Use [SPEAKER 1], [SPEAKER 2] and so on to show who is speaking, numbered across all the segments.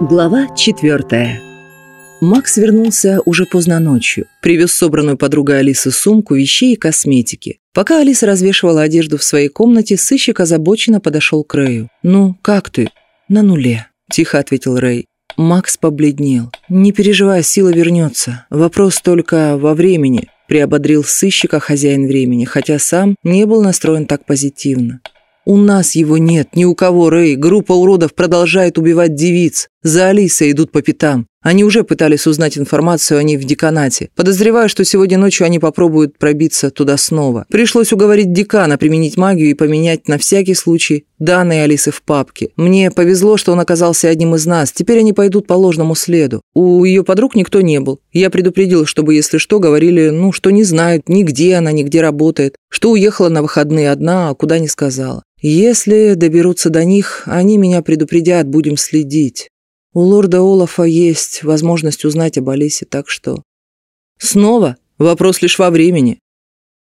[SPEAKER 1] Глава четвертая. Макс вернулся уже поздно ночью. Привез собранную подругой Алисы сумку вещей и косметики. Пока Алиса развешивала одежду в своей комнате, сыщик озабоченно подошел к Рэю. «Ну, как ты?» «На нуле», – тихо ответил Рэй. Макс побледнел. «Не переживай, сила вернется. Вопрос только во времени», – приободрил сыщика хозяин времени, хотя сам не был настроен так позитивно. «У нас его нет, ни у кого, Рэй. Группа уродов продолжает убивать девиц. За Алисой идут по пятам. Они уже пытались узнать информацию о ней в деканате. Подозреваю, что сегодня ночью они попробуют пробиться туда снова. Пришлось уговорить декана применить магию и поменять на всякий случай данные Алисы в папке. Мне повезло, что он оказался одним из нас. Теперь они пойдут по ложному следу. У ее подруг никто не был. Я предупредил, чтобы, если что, говорили, ну, что не знают, нигде она, нигде работает. Что уехала на выходные одна, а куда не сказала. Если доберутся до них, они меня предупредят, будем следить. У лорда Олафа есть возможность узнать об Алисе, так что... Снова? Вопрос лишь во времени.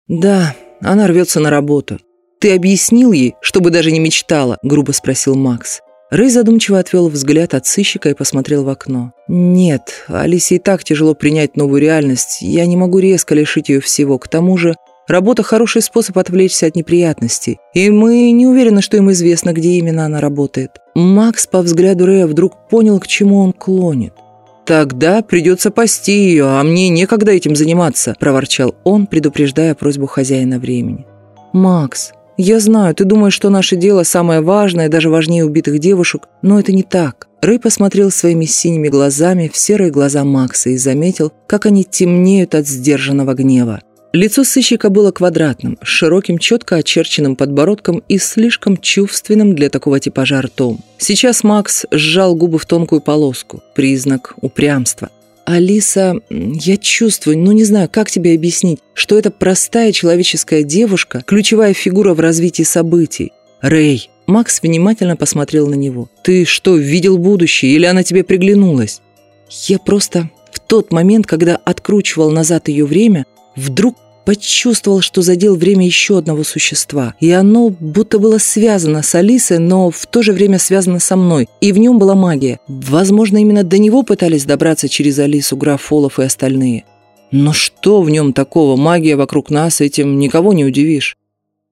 [SPEAKER 1] Да, она рвется на работу. Ты объяснил ей, чтобы даже не мечтала? Грубо спросил Макс. Рэй задумчиво отвел взгляд от сыщика и посмотрел в окно. «Нет, Алисе и так тяжело принять новую реальность. Я не могу резко лишить ее всего. К тому же Работа – хороший способ отвлечься от неприятностей, и мы не уверены, что им известно, где именно она работает. Макс по взгляду Рэя вдруг понял, к чему он клонит. «Тогда придется пасти ее, а мне некогда этим заниматься», – проворчал он, предупреждая просьбу хозяина времени. «Макс, я знаю, ты думаешь, что наше дело самое важное, даже важнее убитых девушек, но это не так». Рэй посмотрел своими синими глазами в серые глаза Макса и заметил, как они темнеют от сдержанного гнева. Лицо сыщика было квадратным, с широким, четко очерченным подбородком и слишком чувственным для такого типажа ртом. Сейчас Макс сжал губы в тонкую полоску, признак упрямства. «Алиса, я чувствую, ну не знаю, как тебе объяснить, что это простая человеческая девушка, ключевая фигура в развитии событий. Рэй!» Макс внимательно посмотрел на него. «Ты что, видел будущее или она тебе приглянулась?» «Я просто в тот момент, когда откручивал назад ее время, вдруг почувствовал, что задел время еще одного существа. И оно будто было связано с Алисой, но в то же время связано со мной. И в нем была магия. Возможно, именно до него пытались добраться через Алису, граф Фолов и остальные. Но что в нем такого? Магия вокруг нас, этим никого не удивишь.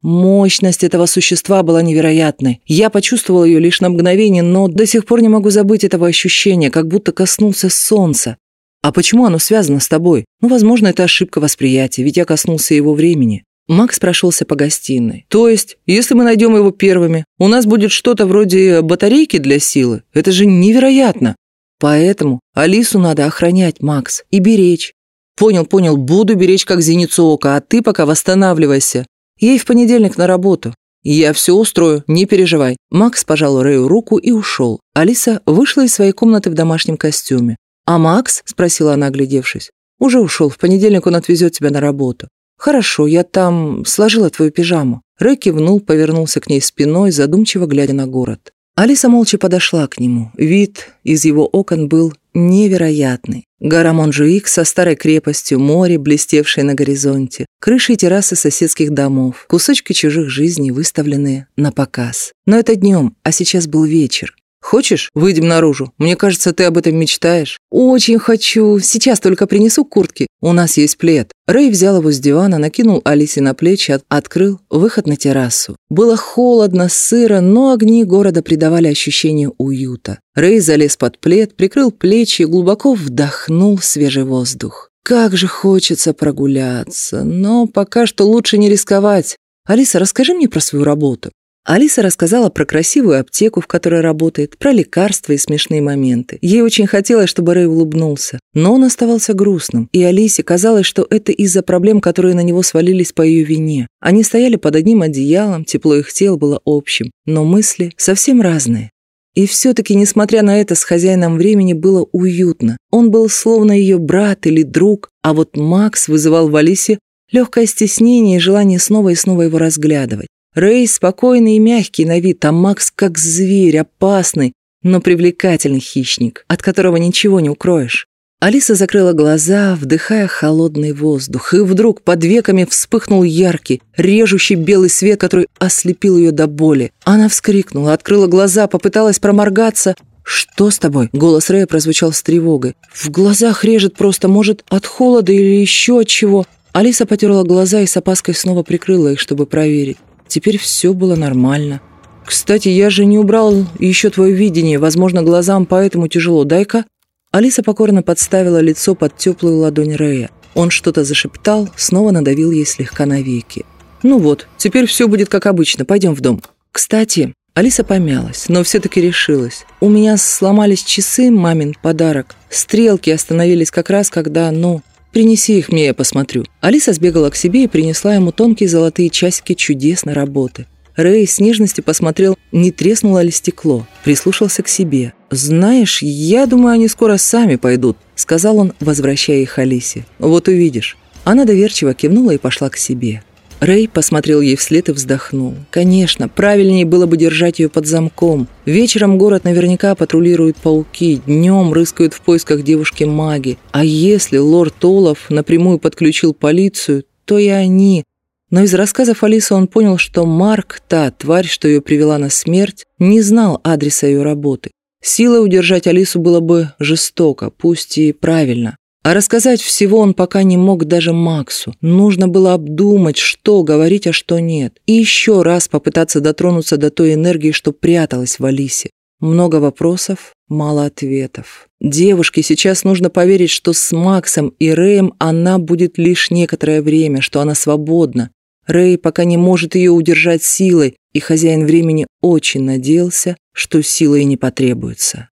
[SPEAKER 1] Мощность этого существа была невероятной. Я почувствовал ее лишь на мгновение, но до сих пор не могу забыть этого ощущения, как будто коснулся солнца. «А почему оно связано с тобой? Ну, возможно, это ошибка восприятия, ведь я коснулся его времени». Макс прошелся по гостиной. «То есть, если мы найдем его первыми, у нас будет что-то вроде батарейки для силы? Это же невероятно!» «Поэтому Алису надо охранять, Макс, и беречь». «Понял, понял, буду беречь как зеницу ока, а ты пока восстанавливайся. Ей в понедельник на работу. «Я все устрою, не переживай». Макс пожал Рэю руку и ушел. Алиса вышла из своей комнаты в домашнем костюме. «А Макс?» – спросила она, оглядевшись. «Уже ушел. В понедельник он отвезет тебя на работу». «Хорошо, я там сложила твою пижаму». Рэй кивнул, повернулся к ней спиной, задумчиво глядя на город. Алиса молча подошла к нему. Вид из его окон был невероятный. Гора Монжуик со старой крепостью, море, блестевшее на горизонте, крыши и террасы соседских домов, кусочки чужих жизней, выставленные на показ. Но это днем, а сейчас был вечер. Хочешь, выйдем наружу? Мне кажется, ты об этом мечтаешь». «Очень хочу. Сейчас только принесу куртки. У нас есть плед». Рэй взял его с дивана, накинул Алисе на плечи, от открыл выход на террасу. Было холодно, сыро, но огни города придавали ощущение уюта. Рэй залез под плед, прикрыл плечи и глубоко вдохнул свежий воздух. «Как же хочется прогуляться, но пока что лучше не рисковать. Алиса, расскажи мне про свою работу». Алиса рассказала про красивую аптеку, в которой работает, про лекарства и смешные моменты. Ей очень хотелось, чтобы Рэй улыбнулся, но он оставался грустным, и Алисе казалось, что это из-за проблем, которые на него свалились по ее вине. Они стояли под одним одеялом, тепло их тел было общим, но мысли совсем разные. И все-таки, несмотря на это, с хозяином времени было уютно. Он был словно ее брат или друг, а вот Макс вызывал в Алисе легкое стеснение и желание снова и снова его разглядывать. Рэй спокойный и мягкий на вид, а Макс как зверь, опасный, но привлекательный хищник, от которого ничего не укроешь. Алиса закрыла глаза, вдыхая холодный воздух, и вдруг под веками вспыхнул яркий, режущий белый свет, который ослепил ее до боли. Она вскрикнула, открыла глаза, попыталась проморгаться. «Что с тобой?» Голос Рэя прозвучал с тревогой. «В глазах режет просто, может, от холода или еще от чего?» Алиса потерла глаза и с опаской снова прикрыла их, чтобы проверить. Теперь все было нормально. «Кстати, я же не убрал еще твое видение. Возможно, глазам поэтому тяжело. Дай-ка». Алиса покорно подставила лицо под теплую ладонь Рэя. Он что-то зашептал, снова надавил ей слегка на веки. «Ну вот, теперь все будет как обычно. Пойдем в дом». «Кстати...» Алиса помялась, но все-таки решилась. «У меня сломались часы, мамин подарок. Стрелки остановились как раз, когда, ну, «Принеси их мне, я посмотрю». Алиса сбегала к себе и принесла ему тонкие золотые часики чудесной работы. Рэй с нежностью посмотрел, не треснуло ли стекло, прислушался к себе. «Знаешь, я думаю, они скоро сами пойдут», — сказал он, возвращая их Алисе. «Вот увидишь». Она доверчиво кивнула и пошла к себе. Рэй посмотрел ей вслед и вздохнул. Конечно, правильнее было бы держать ее под замком. Вечером город наверняка патрулируют пауки, днем рыскают в поисках девушки-маги. А если лорд Олаф напрямую подключил полицию, то и они. Но из рассказов Алисы он понял, что Марк, та тварь, что ее привела на смерть, не знал адреса ее работы. Силой удержать Алису было бы жестоко, пусть и правильно. А рассказать всего он пока не мог даже Максу. Нужно было обдумать, что говорить, а что нет. И еще раз попытаться дотронуться до той энергии, что пряталась в Алисе. Много вопросов, мало ответов. Девушке сейчас нужно поверить, что с Максом и Рэем она будет лишь некоторое время, что она свободна. Рэй пока не может ее удержать силой, и хозяин времени очень надеялся, что силы и не потребуется.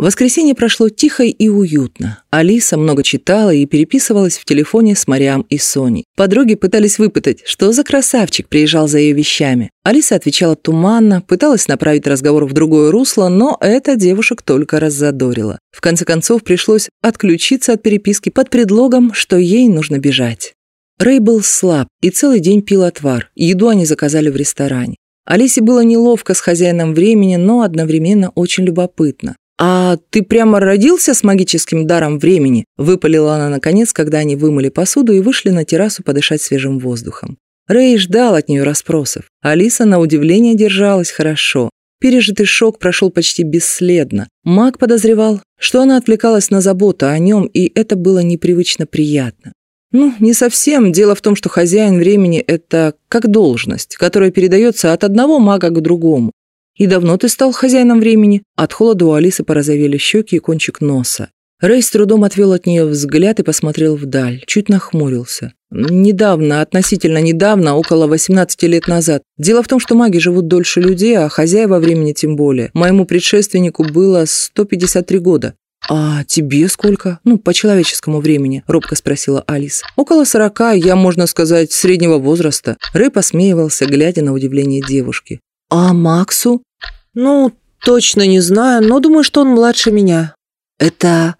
[SPEAKER 1] Воскресенье прошло тихо и уютно. Алиса много читала и переписывалась в телефоне с Мариам и Соней. Подруги пытались выпытать, что за красавчик приезжал за ее вещами. Алиса отвечала туманно, пыталась направить разговор в другое русло, но это девушек только раззадорило. В конце концов, пришлось отключиться от переписки под предлогом, что ей нужно бежать. Рэй был слаб и целый день пил отвар. Еду они заказали в ресторане. Алисе было неловко с хозяином времени, но одновременно очень любопытно. «А ты прямо родился с магическим даром времени?» – выпалила она наконец, когда они вымыли посуду и вышли на террасу подышать свежим воздухом. Рэй ждал от нее расспросов. Алиса, на удивление, держалась хорошо. Пережитый шок прошел почти бесследно. Маг подозревал, что она отвлекалась на заботу о нем, и это было непривычно приятно. Ну, не совсем. Дело в том, что хозяин времени – это как должность, которая передается от одного мага к другому. «И давно ты стал хозяином времени?» От холода у Алисы порозовели щеки и кончик носа. Рэй с трудом отвел от нее взгляд и посмотрел вдаль, чуть нахмурился. «Недавно, относительно недавно, около 18 лет назад. Дело в том, что маги живут дольше людей, а хозяева времени тем более. Моему предшественнику было 153 года». «А тебе сколько? Ну, по человеческому времени?» – робко спросила Алис. «Около сорока, я, можно сказать, среднего возраста». Рэй посмеивался, глядя на удивление девушки. «А Максу?» «Ну, точно не знаю, но думаю, что он младше меня». «Это...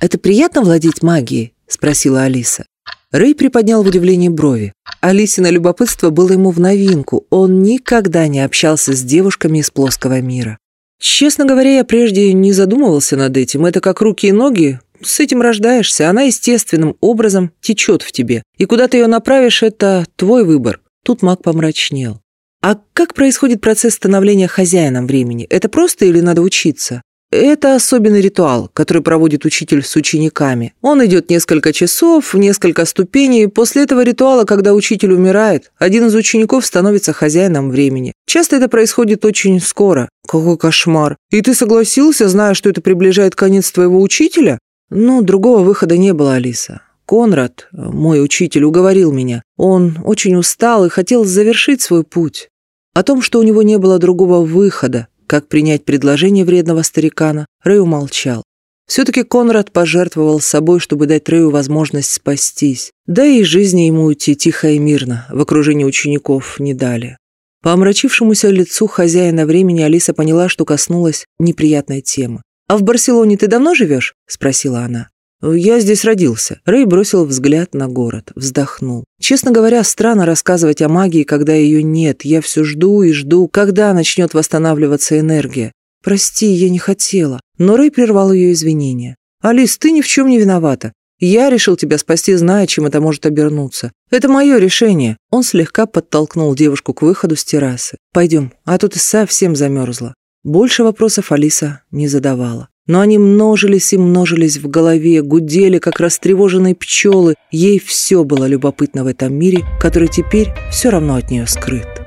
[SPEAKER 1] это приятно владеть магией?» – спросила Алиса. Рэй приподнял в удивлении брови. Алисина любопытство было ему в новинку. Он никогда не общался с девушками из плоского мира. Честно говоря, я прежде не задумывался над этим. Это как руки и ноги. С этим рождаешься. Она естественным образом течет в тебе. И куда ты ее направишь, это твой выбор. Тут маг помрачнел. А как происходит процесс становления хозяином времени? Это просто или надо учиться? Это особенный ритуал, который проводит учитель с учениками. Он идет несколько часов, несколько ступеней. После этого ритуала, когда учитель умирает, один из учеников становится хозяином времени. Часто это происходит очень скоро. Какой кошмар. И ты согласился, зная, что это приближает конец твоего учителя? Ну, другого выхода не было, Алиса. Конрад, мой учитель, уговорил меня. Он очень устал и хотел завершить свой путь. О том, что у него не было другого выхода, как принять предложение вредного старикана, Рэй умолчал. Все-таки Конрад пожертвовал собой, чтобы дать Рэю возможность спастись. Да и жизни ему уйти тихо и мирно, в окружении учеников не дали. По омрачившемуся лицу хозяина времени Алиса поняла, что коснулась неприятной темы. «А в Барселоне ты давно живешь?» – спросила она. «Я здесь родился». Рэй бросил взгляд на город, вздохнул. «Честно говоря, странно рассказывать о магии, когда ее нет. Я все жду и жду, когда начнет восстанавливаться энергия. Прости, я не хотела». Но Рэй прервал ее извинения. «Алис, ты ни в чем не виновата. Я решил тебя спасти, зная, чем это может обернуться. Это мое решение». Он слегка подтолкнул девушку к выходу с террасы. «Пойдем, а то ты совсем замерзла». Больше вопросов Алиса не задавала. Но они множились и множились в голове, гудели, как растревоженные пчелы. Ей все было любопытно в этом мире, который теперь все равно от нее скрыт.